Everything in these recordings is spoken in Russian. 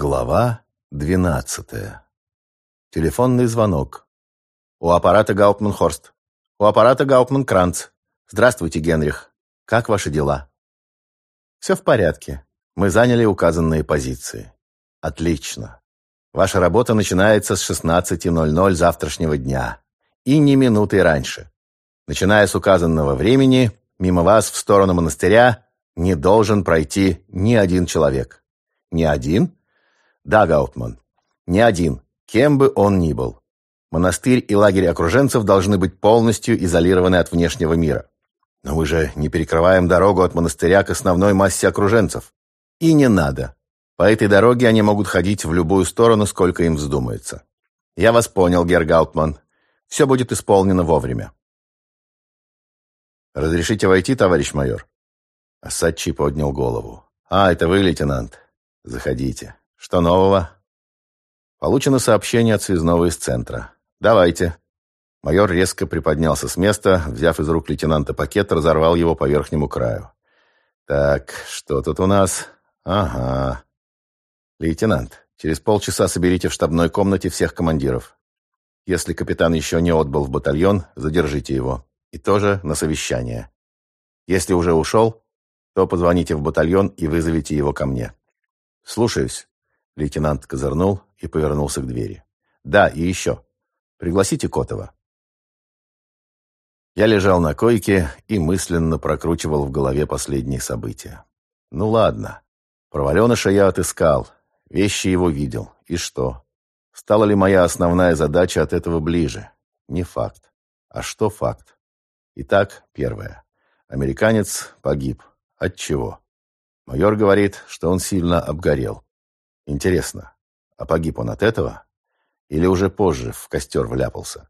Глава двенадцатая. Телефонный звонок. У аппарата Гауптман-Хорст. У аппарата Гауптман-Кранц. Здравствуйте, Генрих. Как ваши дела? Все в порядке. Мы заняли указанные позиции. Отлично. Ваша работа начинается с 16.00 завтрашнего дня. И не минуты раньше. Начиная с указанного времени, мимо вас в сторону монастыря не должен пройти ни один человек. Ни один? Да, Гаутман, не один, кем бы он ни был. Монастырь и лагерь окруженцев должны быть полностью изолированы от внешнего мира. Но мы же не перекрываем дорогу от монастыря к основной массе окруженцев. И не надо. По этой дороге они могут ходить в любую сторону, сколько им вздумается. Я вас понял, Герр Гаутман. Все будет исполнено вовремя. «Разрешите войти, товарищ майор?» Асачи поднял голову. «А, это вы, лейтенант. Заходите». «Что нового?» «Получено сообщение от связного из центра. Давайте». Майор резко приподнялся с места, взяв из рук лейтенанта пакет, разорвал его по верхнему краю. «Так, что тут у нас? Ага. Лейтенант, через полчаса соберите в штабной комнате всех командиров. Если капитан еще не отбыл в батальон, задержите его. И тоже на совещание. Если уже ушел, то позвоните в батальон и вызовите его ко мне. Слушаюсь». Лейтенант козырнул и повернулся к двери. «Да, и еще. Пригласите Котова». Я лежал на койке и мысленно прокручивал в голове последние события. Ну ладно. Проваленыша я отыскал. Вещи его видел. И что? Стала ли моя основная задача от этого ближе? Не факт. А что факт? Итак, первое. Американец погиб. От чего? Майор говорит, что он сильно обгорел. Интересно, а погиб он от этого? Или уже позже в костер вляпался?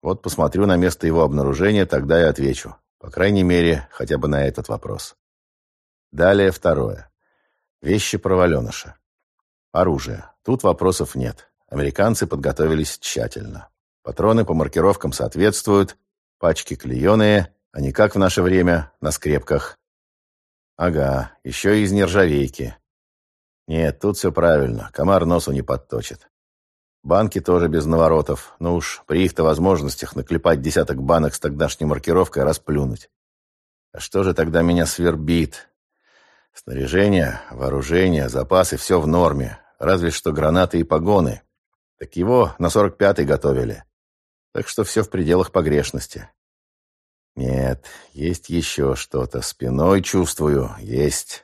Вот посмотрю на место его обнаружения, тогда и отвечу. По крайней мере, хотя бы на этот вопрос. Далее второе. Вещи проваленыша. Оружие. Тут вопросов нет. Американцы подготовились тщательно. Патроны по маркировкам соответствуют, пачки клееные, а не как в наше время, на скрепках. Ага, еще и из нержавейки. Нет, тут все правильно. Комар носу не подточит. Банки тоже без наворотов. Ну уж, при их-то возможностях наклепать десяток банок с тогдашней маркировкой расплюнуть. А что же тогда меня свербит? Снаряжение, вооружение, запасы — все в норме. Разве что гранаты и погоны. Так его на сорок пятый готовили. Так что все в пределах погрешности. Нет, есть еще что-то. Спиной чувствую. Есть.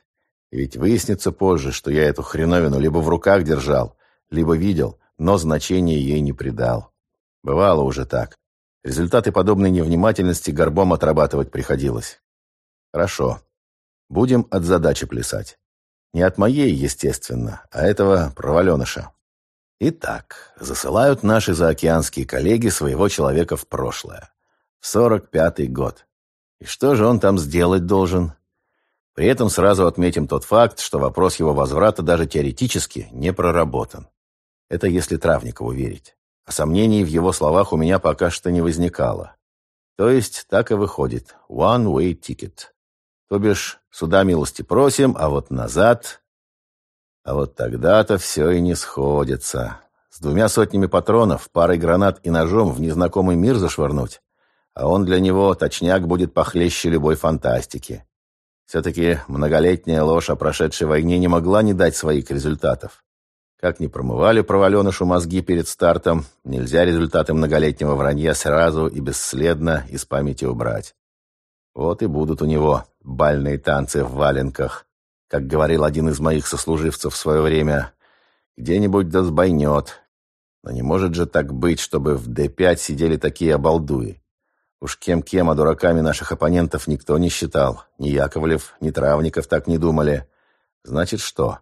Ведь выяснится позже, что я эту хреновину либо в руках держал, либо видел, но значения ей не придал. Бывало уже так. Результаты подобной невнимательности горбом отрабатывать приходилось. Хорошо. Будем от задачи плясать. Не от моей, естественно, а этого проваленыша. Итак, засылают наши заокеанские коллеги своего человека в прошлое. В сорок пятый год. И что же он там сделать должен? При этом сразу отметим тот факт, что вопрос его возврата даже теоретически не проработан. Это если Травникову верить. А сомнений в его словах у меня пока что не возникало. То есть так и выходит. One-way ticket. То бишь, сюда милости просим, а вот назад... А вот тогда-то все и не сходится. С двумя сотнями патронов, парой гранат и ножом в незнакомый мир зашвырнуть. А он для него точняк будет похлеще любой фантастики. Все-таки многолетняя ложь о прошедшей войне не могла не дать своих результатов. Как ни промывали проваленышу мозги перед стартом, нельзя результаты многолетнего вранья сразу и бесследно из памяти убрать. Вот и будут у него бальные танцы в валенках, как говорил один из моих сослуживцев в свое время. Где-нибудь да сбойнет. Но не может же так быть, чтобы в Д-5 сидели такие обалдуи. Уж кем-кем, а дураками наших оппонентов никто не считал. Ни Яковлев, ни Травников так не думали. Значит, что?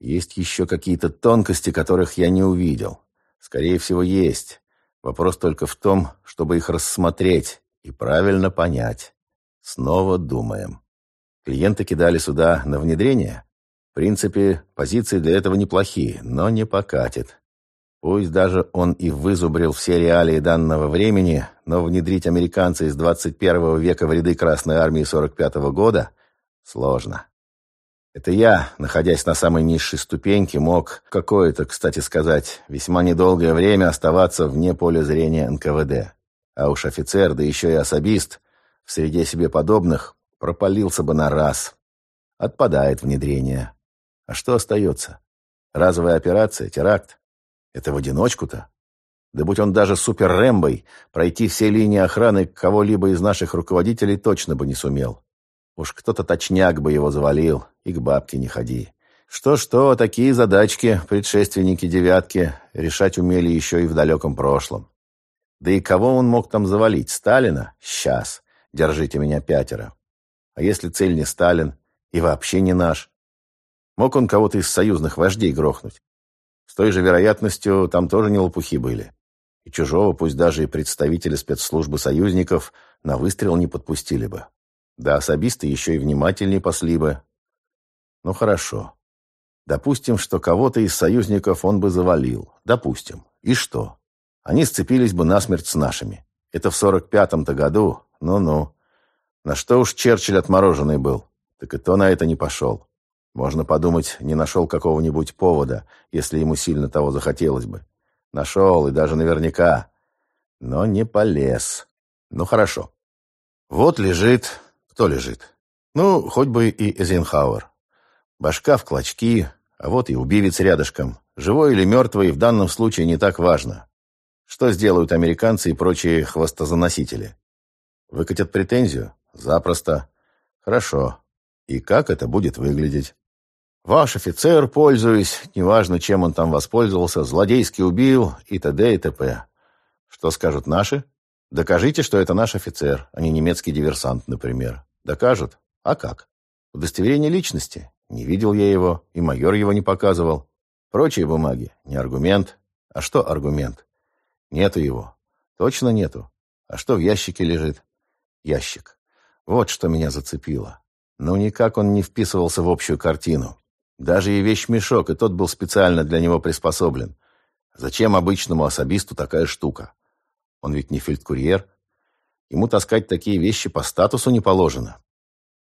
Есть еще какие-то тонкости, которых я не увидел. Скорее всего, есть. Вопрос только в том, чтобы их рассмотреть и правильно понять. Снова думаем. Клиенты кидали сюда на внедрение? В принципе, позиции для этого неплохие, но не покатит. Пусть даже он и вызубрил все реалии данного времени, но внедрить американца из 21 века в ряды Красной Армии 45 -го года сложно. Это я, находясь на самой низшей ступеньке, мог какое-то, кстати сказать, весьма недолгое время оставаться вне поля зрения НКВД. А уж офицер, да еще и особист, в среде себе подобных, пропалился бы на раз. Отпадает внедрение. А что остается? Разовая операция, теракт? Это в одиночку-то? Да будь он даже супер-рэмбой, пройти все линии охраны кого-либо из наших руководителей точно бы не сумел. Уж кто-то точняк бы его завалил, и к бабке не ходи. Что-что, такие задачки предшественники «девятки» решать умели еще и в далеком прошлом. Да и кого он мог там завалить? Сталина? Сейчас. Держите меня пятеро. А если цель не Сталин и вообще не наш? Мог он кого-то из союзных вождей грохнуть? С той же вероятностью там тоже не лопухи были. И чужого, пусть даже и представителя спецслужбы союзников, на выстрел не подпустили бы. Да особисты еще и внимательнее пасли бы. Ну хорошо. Допустим, что кого-то из союзников он бы завалил. Допустим. И что? Они сцепились бы насмерть с нашими. Это в сорок пятом-то году. Ну-ну. На что уж Черчилль отмороженный был. Так и то на это не пошел. Можно подумать, не нашел какого-нибудь повода, если ему сильно того захотелось бы. Нашел, и даже наверняка. Но не полез. Ну, хорошо. Вот лежит кто лежит? Ну, хоть бы и Эйзенхауэр. Башка в клочки, а вот и убивец рядышком. Живой или мертвый в данном случае не так важно. Что сделают американцы и прочие хвостозаносители? Выкатят претензию? Запросто. Хорошо. И как это будет выглядеть? Ваш офицер, пользуясь, неважно, чем он там воспользовался, злодейски убил и т.д. и т.п. Что скажут наши? Докажите, что это наш офицер, а не немецкий диверсант, например. Докажут? А как? Удостоверение личности. Не видел я его, и майор его не показывал. Прочие бумаги. Не аргумент. А что аргумент? Нету его. Точно нету. А что в ящике лежит? Ящик. Вот что меня зацепило. Ну, никак он не вписывался в общую картину. Даже и вещмешок, и тот был специально для него приспособлен. Зачем обычному особисту такая штука? Он ведь не фельдкурьер. Ему таскать такие вещи по статусу не положено.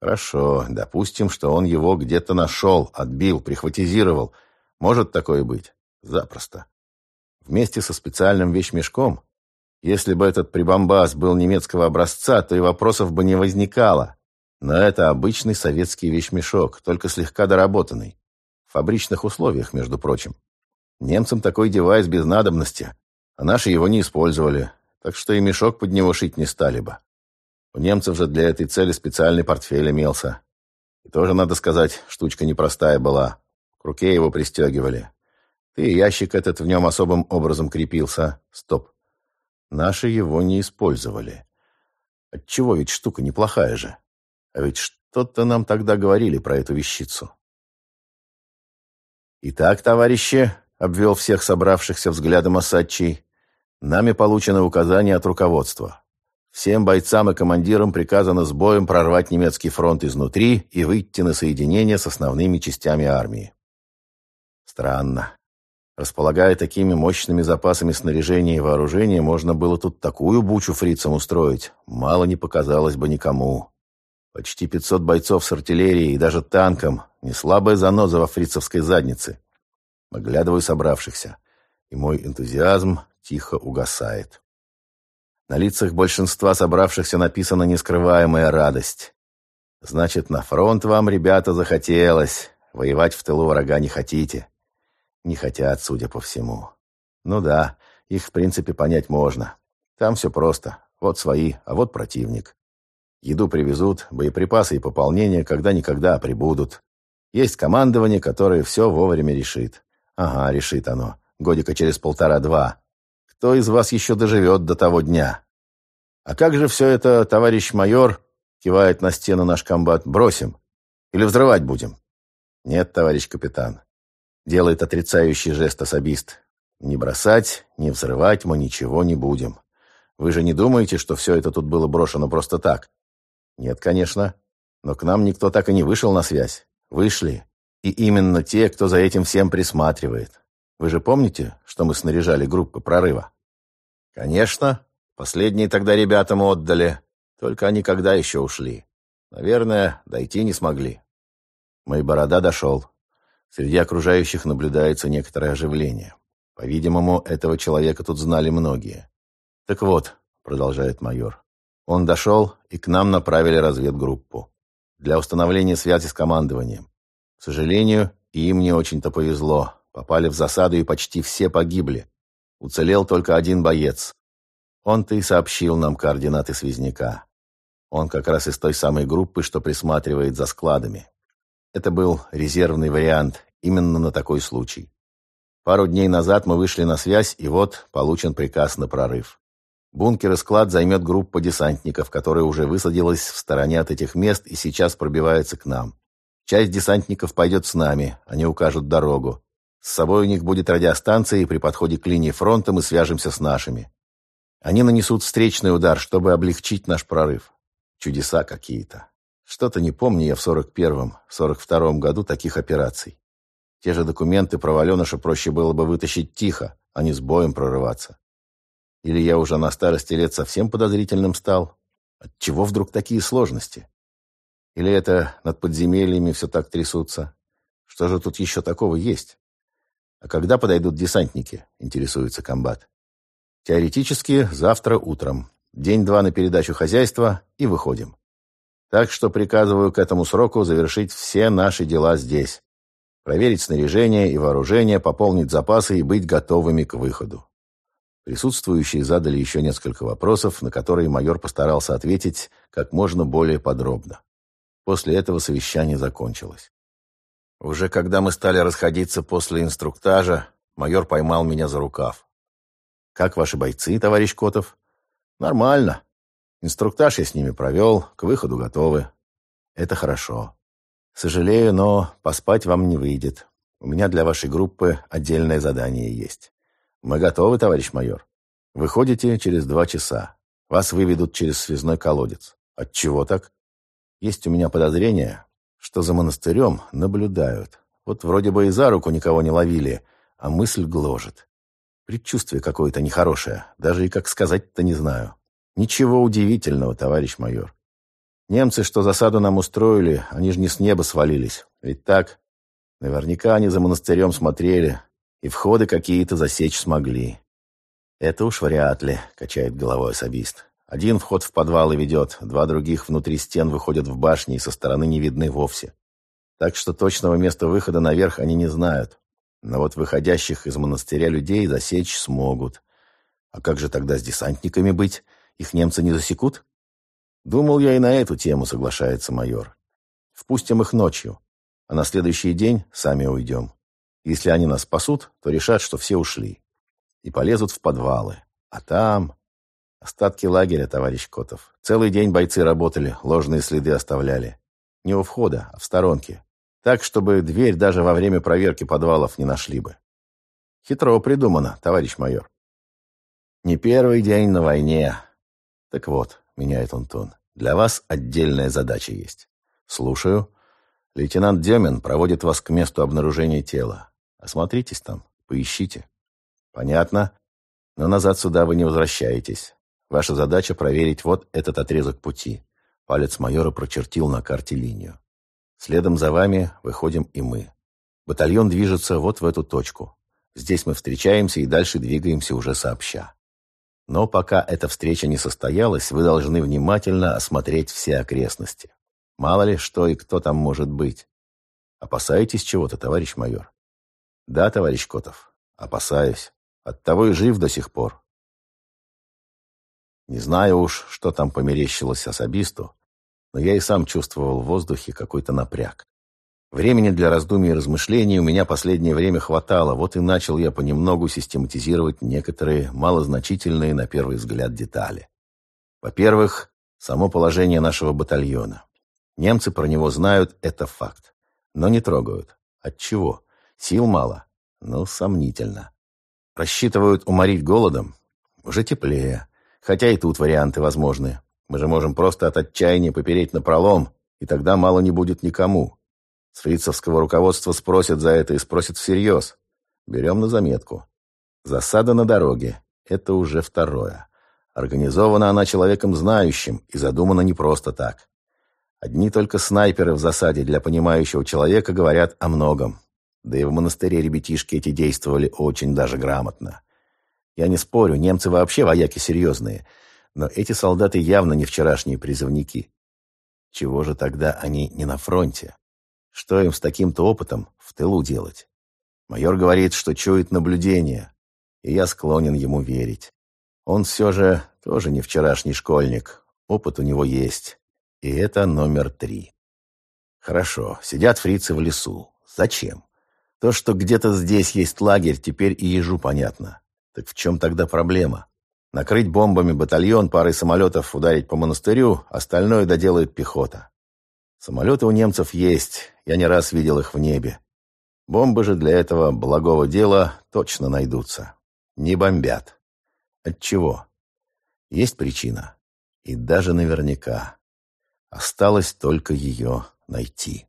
Хорошо, допустим, что он его где-то нашел, отбил, прихватизировал. Может такое быть? Запросто. Вместе со специальным вещмешком? Если бы этот прибамбас был немецкого образца, то и вопросов бы не возникало. Но это обычный советский вещмешок, только слегка доработанный. В фабричных условиях, между прочим. Немцам такой девайс без надобности, а наши его не использовали так что и мешок под него шить не стали бы. У немцев же для этой цели специальный портфель имелся. И тоже, надо сказать, штучка непростая была. К руке его пристегивали. Ты ящик этот в нем особым образом крепился. Стоп. Наши его не использовали. Отчего ведь штука неплохая же. А ведь что-то нам тогда говорили про эту вещицу. «Итак, товарищи», — обвел всех собравшихся взглядом Осадчий, Нами получено указание от руководства. Всем бойцам и командирам приказано с боем прорвать немецкий фронт изнутри и выйти на соединение с основными частями армии. Странно. Располагая такими мощными запасами снаряжения и вооружения, можно было тут такую бучу фрицам устроить. Мало не показалось бы никому. Почти 500 бойцов с артиллерией и даже танком. Не слабая заноза во фрицевской заднице. Оглядываю собравшихся. И мой энтузиазм тихо угасает. На лицах большинства собравшихся написана нескрываемая радость. Значит, на фронт вам, ребята, захотелось. Воевать в тылу врага не хотите. Не хотят, судя по всему. Ну да, их в принципе понять можно. Там все просто. Вот свои, а вот противник. Еду привезут, боеприпасы и пополнение когда-никогда прибудут. Есть командование, которое все вовремя решит. Ага, решит оно. Годика через полтора-два. Кто из вас еще доживет до того дня? А как же все это, товарищ майор, кивает на стену наш комбат, бросим? Или взрывать будем? Нет, товарищ капитан. Делает отрицающий жест особист. Не бросать, не взрывать мы ничего не будем. Вы же не думаете, что все это тут было брошено просто так? Нет, конечно. Но к нам никто так и не вышел на связь. Вышли. И именно те, кто за этим всем присматривает. Вы же помните, что мы снаряжали группы прорыва? Конечно. Последние тогда ребятам отдали. Только они когда еще ушли? Наверное, дойти не смогли. Мой борода дошел. Среди окружающих наблюдается некоторое оживление. По-видимому, этого человека тут знали многие. «Так вот», — продолжает майор, — «он дошел, и к нам направили разведгруппу для установления связи с командованием. К сожалению, и им не очень-то повезло. Попали в засаду, и почти все погибли. Уцелел только один боец. Он-то и сообщил нам координаты связняка. Он как раз из той самой группы, что присматривает за складами. Это был резервный вариант, именно на такой случай. Пару дней назад мы вышли на связь, и вот получен приказ на прорыв. Бункер и склад займет группа десантников, которая уже высадилась в стороне от этих мест и сейчас пробивается к нам. Часть десантников пойдет с нами, они укажут дорогу. С собой у них будет радиостанция, и при подходе к линии фронта мы свяжемся с нашими. Они нанесут встречный удар, чтобы облегчить наш прорыв. Чудеса какие-то. Что-то не помню я в 41-м, 42-м году таких операций. Те же документы про Валеныша проще было бы вытащить тихо, а не с боем прорываться. Или я уже на старости лет совсем подозрительным стал? Отчего вдруг такие сложности? Или это над подземельями все так трясутся? Что же тут еще такого есть? А когда подойдут десантники, интересуется комбат. Теоретически завтра утром. День-два на передачу хозяйства и выходим. Так что приказываю к этому сроку завершить все наши дела здесь. Проверить снаряжение и вооружение, пополнить запасы и быть готовыми к выходу. Присутствующие задали еще несколько вопросов, на которые майор постарался ответить как можно более подробно. После этого совещание закончилось. Уже когда мы стали расходиться после инструктажа, майор поймал меня за рукав. «Как ваши бойцы, товарищ Котов?» «Нормально. Инструктаж я с ними провел, к выходу готовы». «Это хорошо. Сожалею, но поспать вам не выйдет. У меня для вашей группы отдельное задание есть. Мы готовы, товарищ майор. Выходите через два часа. Вас выведут через связной колодец. Отчего так? Есть у меня подозрение, что за монастырем наблюдают. Вот вроде бы и за руку никого не ловили, а мысль гложет. Предчувствие какое-то нехорошее, даже и как сказать-то не знаю. Ничего удивительного, товарищ майор. Немцы, что засаду нам устроили, они же не с неба свалились. Ведь так? Наверняка они за монастырем смотрели и входы какие-то засечь смогли. Это уж вряд ли, качает головой особист. Один вход в подвалы ведет, два других внутри стен выходят в башни и со стороны не видны вовсе. Так что точного места выхода наверх они не знают. Но вот выходящих из монастыря людей засечь смогут. А как же тогда с десантниками быть? Их немцы не засекут? Думал я и на эту тему, соглашается майор. Впустим их ночью, а на следующий день сами уйдем. Если они нас спасут, то решат, что все ушли. И полезут в подвалы. А там... Остатки лагеря, товарищ Котов. Целый день бойцы работали, ложные следы оставляли. Не у входа, а в сторонке. Так, чтобы дверь даже во время проверки подвалов не нашли бы. Хитро придумано, товарищ майор. Не первый день на войне. Так вот, меняет он тон, для вас отдельная задача есть. Слушаю. Лейтенант Демин проводит вас к месту обнаружения тела. Осмотритесь там, поищите. Понятно. Но назад сюда вы не возвращаетесь. Ваша задача проверить вот этот отрезок пути. Палец майора прочертил на карте линию. Следом за вами выходим и мы. Батальон движется вот в эту точку. Здесь мы встречаемся и дальше двигаемся уже сообща. Но пока эта встреча не состоялась, вы должны внимательно осмотреть все окрестности. Мало ли, что и кто там может быть. Опасаетесь чего-то, товарищ майор? Да, товарищ Котов, опасаюсь. Оттого и жив до сих пор. Не знаю уж, что там померещилось особисту, но я и сам чувствовал в воздухе какой-то напряг. Времени для раздумий и размышлений у меня последнее время хватало, вот и начал я понемногу систематизировать некоторые малозначительные на первый взгляд детали. Во-первых, само положение нашего батальона. Немцы про него знают, это факт. Но не трогают. Отчего? Сил мало? Ну, сомнительно. Рассчитывают уморить голодом? Уже теплее. Хотя и тут варианты возможны. Мы же можем просто от отчаяния попереть на пролом, и тогда мало не будет никому. С фрицевского руководства спросят за это и спросят всерьез. Берем на заметку. Засада на дороге. Это уже второе. Организована она человеком знающим и задумана не просто так. Одни только снайперы в засаде для понимающего человека говорят о многом. Да и в монастыре ребятишки эти действовали очень даже грамотно. Я не спорю, немцы вообще вояки серьезные, но эти солдаты явно не вчерашние призывники. Чего же тогда они не на фронте? Что им с таким-то опытом в тылу делать? Майор говорит, что чует наблюдение, и я склонен ему верить. Он все же тоже не вчерашний школьник, опыт у него есть, и это номер три. Хорошо, сидят фрицы в лесу. Зачем? То, что где-то здесь есть лагерь, теперь и ежу понятно. Так в чем тогда проблема? Накрыть бомбами батальон, парой самолетов ударить по монастырю, остальное доделает пехота. Самолеты у немцев есть, я не раз видел их в небе. Бомбы же для этого благого дела точно найдутся. Не бомбят. От чего? Есть причина. И даже наверняка. Осталось только ее найти.